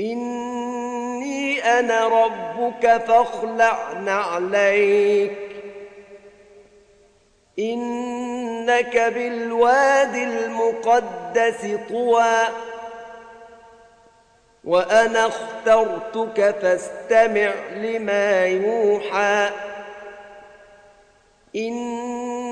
إني أنا ربك فاخلع نعليك إنك بالواد المقدس طوى. وأنا اخترتك فاستمع لما يوحى.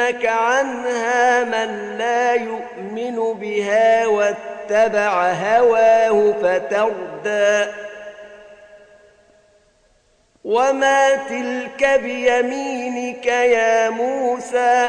يصدنك عنها من لا يؤمن بها واتبع هواه فتردى. وما تلك بيمينك يا موسى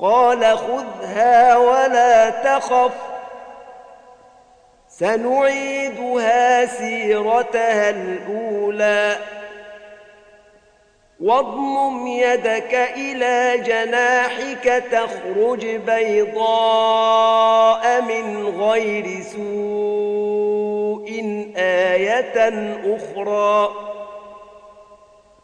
قال خذها ولا تخف سنعيدها سيرتها الأولى واضمم يدك إلى جناحك تخرج بيضاء من غير سوء آية أخرى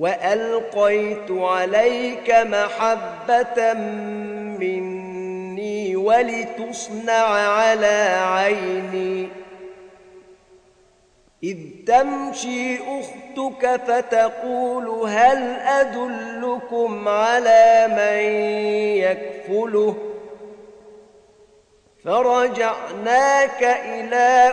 وألقيت عليك محبة مني ولتصنع على عيني. إذ تمشي أختك فتقول هل أدلكم على من يكفله؟ فرجعناك إلى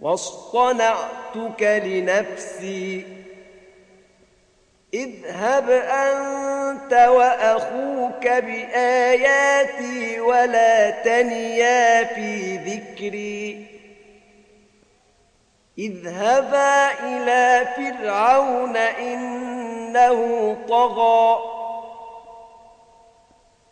واصطنعتك لنفسي. اذهب أنت وأخوك بآياتي ولا تنيا في ذكري. اذهبا إلى فرعون إنه طغى.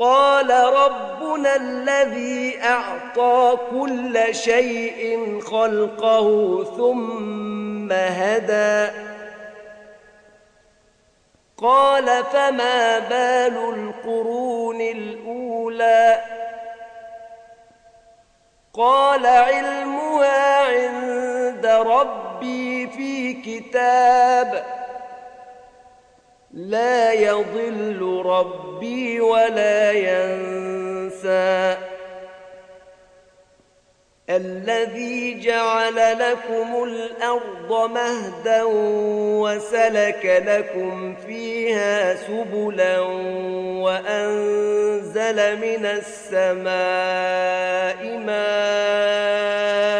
قال ربنا الذي أعطى كل شيء خلقه ثم هدى. قال فما بال القرون الأولى؟ قال علمها عند ربي في كتاب. لا يضل ربي ولا ينسى. الذي جعل لكم الأرض مهدا وسلك لكم فيها سبلا وأنزل من السماء ماء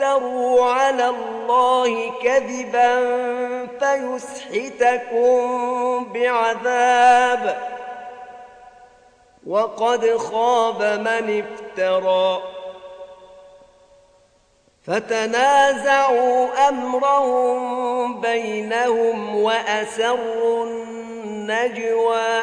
تفتروا على الله كذبا فيسحتكم بعذاب وقد خاب من افترى فتنازعوا امرهم بينهم واسروا النجوى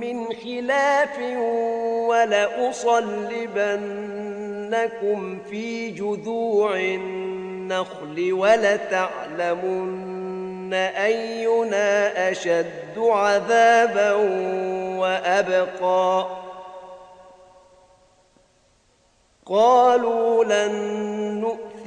من خلاف ولأصلبنكم في جذوع النخل ولتعلمن أينا أشد عذابا وأبقى. قالوا لن نؤمن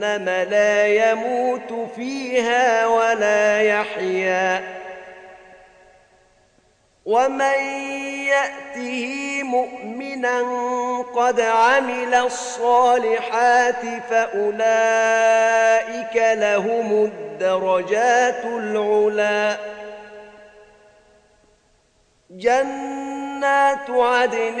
لا يموت فيها ولا يحيا. ومن يأته مؤمنا قد عمل الصالحات فأولئك لهم الدرجات العلا. جنات عدن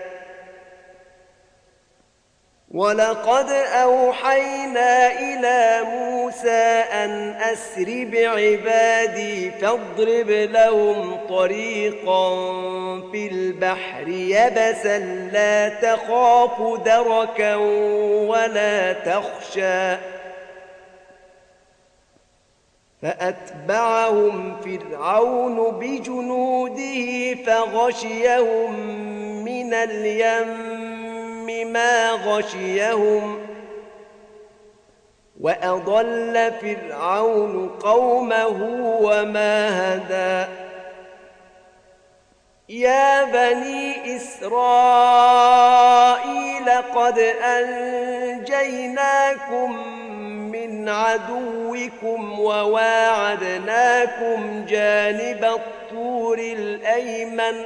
ولقد أوحينا إلى موسى أن أسر بعبادي فاضرب لهم طريقا في البحر يبسا لا تخاف دركا ولا تخشى فأتبعهم فرعون بجنوده فغشيهم من اليم ما غشيهم وأضل فرعون قومه وما هدى. يا بني إسرائيل قد أنجيناكم من عدوكم وواعدناكم جانب الطور الأيمن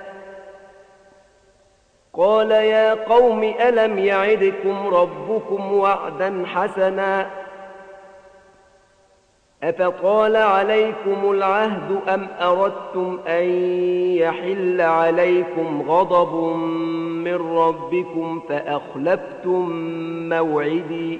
قال يا قوم ألم يعدكم ربكم وعدا حسنا؟ أفطال عليكم العهد أم أردتم أن يحل عليكم غضب من ربكم فأخلفتم موعدي؟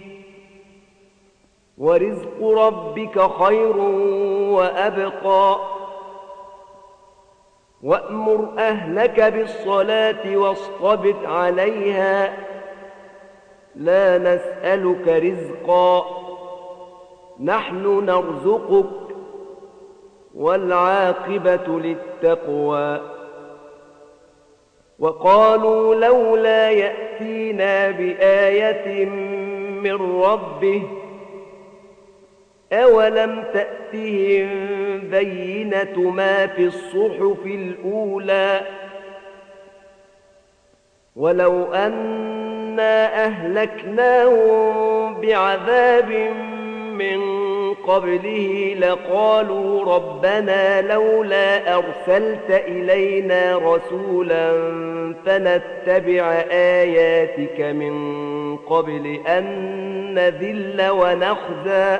ورزق ربك خير وأبقى. وأمر أهلك بالصلاة واصطبر عليها. لا نسألك رزقا. نحن نرزقك والعاقبة للتقوى. وقالوا لولا يأتينا بآية من ربه أولم تأتهم بينة ما في الصحف الأولى ولو أنا أهلكناهم بعذاب من قبله لقالوا ربنا لولا أرسلت إلينا رسولا فنتبع آياتك من قبل أن نذل ونخزى